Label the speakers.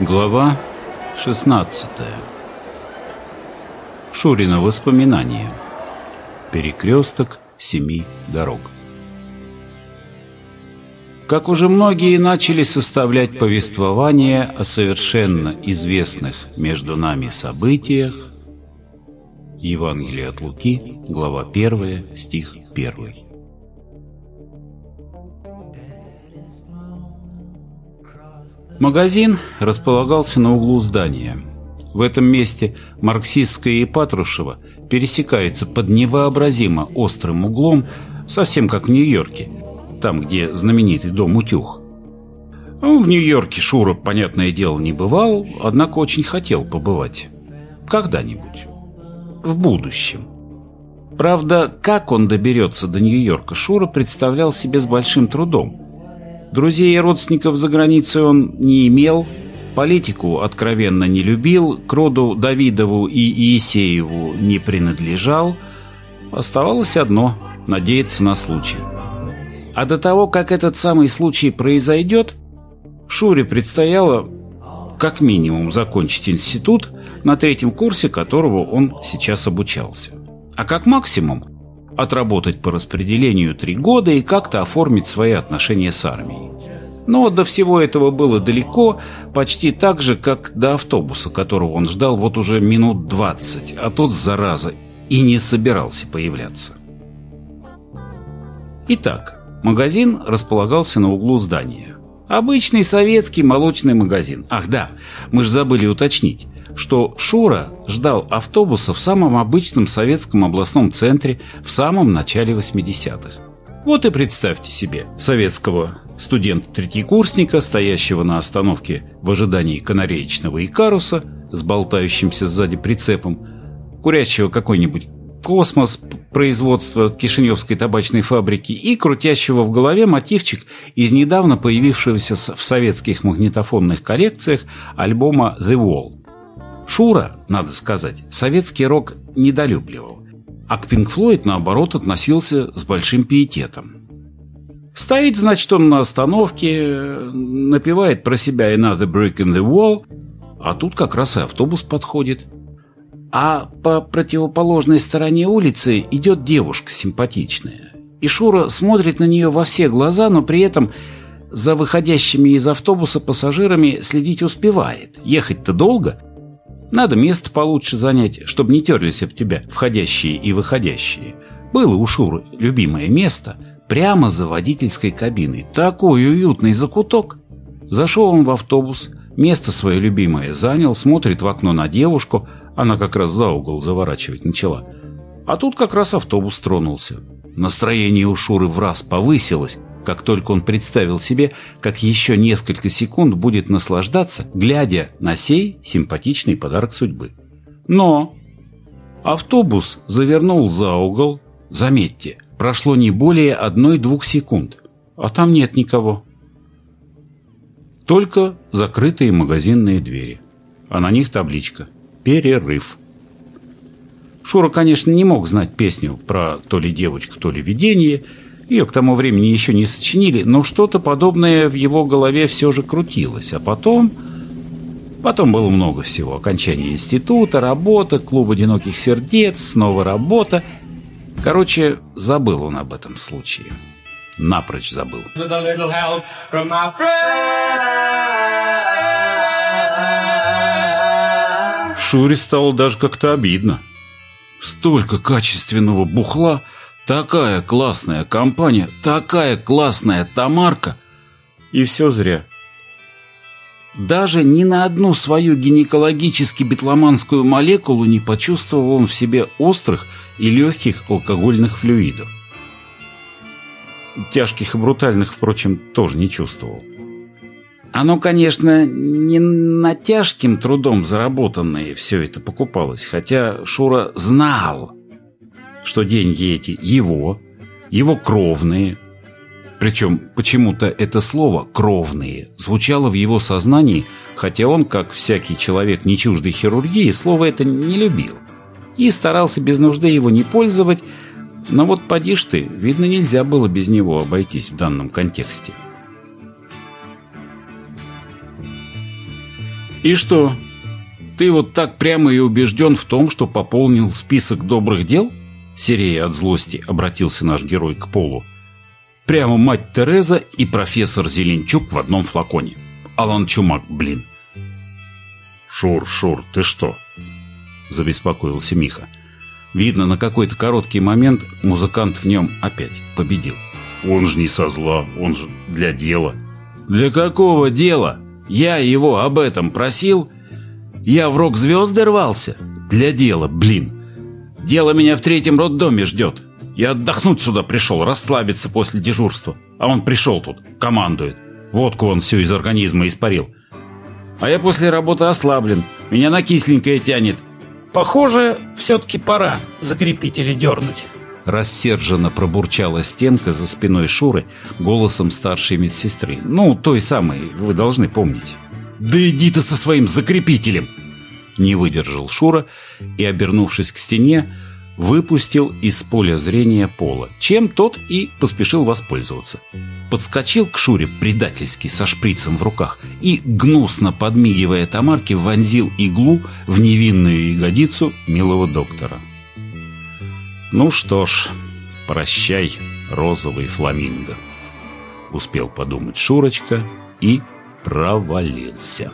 Speaker 1: Глава 16 Шурина воспоминания. Перекресток семи дорог. Как уже многие начали составлять повествование о совершенно известных между нами событиях, Евангелие от Луки, глава 1, стих 1. Магазин располагался на углу здания. В этом месте Марксистская и Патрушева пересекаются под невообразимо острым углом, совсем как в Нью-Йорке, там, где знаменитый дом Утюг. Ну, в Нью-Йорке Шура, понятное дело, не бывал, однако очень хотел побывать. Когда-нибудь. В будущем. Правда, как он доберется до Нью-Йорка, Шура представлял себе с большим трудом. Друзей и родственников за границей он не имел, политику откровенно не любил, к роду Давидову и Иисееву не принадлежал. Оставалось одно – надеяться на случай. А до того, как этот самый случай произойдет, Шуре предстояло как минимум закончить институт, на третьем курсе которого он сейчас обучался. А как максимум отработать по распределению три года и как-то оформить свои отношения с армией. Но до всего этого было далеко, почти так же, как до автобуса, которого он ждал вот уже минут двадцать, а тот, зараза, и не собирался появляться. Итак, магазин располагался на углу здания. Обычный советский молочный магазин. Ах да, мы же забыли уточнить что Шура ждал автобуса в самом обычном советском областном центре в самом начале 80-х. Вот и представьте себе советского студента-третьекурсника, стоящего на остановке в ожидании канареечного Икаруса с болтающимся сзади прицепом, курящего какой-нибудь космос производства Кишиневской табачной фабрики и крутящего в голове мотивчик из недавно появившегося в советских магнитофонных коллекциях альбома «The Wall». Шура, надо сказать, советский рок недолюбливал, а к Пинк Флойд, наоборот, относился с большим пиететом. Стоит, значит, он на остановке, напевает про себя «Another brick in the wall», а тут как раз и автобус подходит. А по противоположной стороне улицы идет девушка симпатичная. И Шура смотрит на нее во все глаза, но при этом за выходящими из автобуса пассажирами следить успевает. Ехать-то долго – надо место получше занять, чтобы не терлись об тебя входящие и выходящие. Было у Шуры любимое место прямо за водительской кабиной. Такой уютный закуток. Зашел он в автобус, место свое любимое занял, смотрит в окно на девушку, она как раз за угол заворачивать начала. А тут как раз автобус тронулся. Настроение у Шуры в раз повысилось, как только он представил себе, как еще несколько секунд будет наслаждаться, глядя на сей симпатичный подарок судьбы. Но автобус завернул за угол, заметьте, прошло не более одной-двух секунд, а там нет никого. Только закрытые магазинные двери, а на них табличка «Перерыв». Шура, конечно, не мог знать песню про то ли девочку, то ли видение – ее к тому времени еще не сочинили, но что-то подобное в его голове все же крутилось. А потом... Потом было много всего. Окончание института, работа, клуб одиноких сердец, снова работа. Короче, забыл он об этом случае. Напрочь забыл. Шуре стало даже как-то обидно. Столько качественного бухла – Такая классная компания, такая классная Тамарка. И все зря. Даже ни на одну свою гинекологически-бетломанскую молекулу не почувствовал он в себе острых и легких алкогольных флюидов. Тяжких и брутальных, впрочем, тоже не чувствовал. Оно, конечно, не на тяжким трудом заработанное все это покупалось, хотя Шура знал, что деньги эти его, его кровные. Причем почему-то это слово «кровные» звучало в его сознании, хотя он, как всякий человек не чуждой хирургии, слово это не любил. И старался без нужды его не пользовать, но вот поди ж ты, видно, нельзя было без него обойтись в данном контексте. И что? Ты вот так прямо и убежден в том, что пополнил список добрых дел? Серея от злости обратился наш герой к Полу. Прямо мать Тереза и профессор Зеленчук в одном флаконе. Алан Чумак, блин. Шур, Шур, ты что? Забеспокоился Миха. Видно, на какой-то короткий момент музыкант в нем опять победил. Он же не со зла, он же для дела. Для какого дела? Я его об этом просил? Я в рок-звезды рвался? Для дела, блин. Дело меня в третьем роддоме ждет. Я отдохнуть сюда пришел, расслабиться после дежурства. А он пришел тут, командует. Водку он всю из организма испарил. А я после работы ослаблен. Меня на кисленькое тянет.
Speaker 2: Похоже, все-таки пора закрепители дернуть.
Speaker 1: Рассерженно пробурчала стенка за спиной Шуры голосом старшей медсестры. Ну, той самой, вы должны помнить. «Да иди ты со своим закрепителем!» Не выдержал Шура и, обернувшись к стене, выпустил из поля зрения пола, чем тот и поспешил воспользоваться. Подскочил к Шуре предательски со шприцем в руках и, гнусно подмигивая Тамарке, вонзил иглу в невинную ягодицу милого доктора. «Ну что ж, прощай, розовый фламинго», — успел подумать Шурочка и провалился.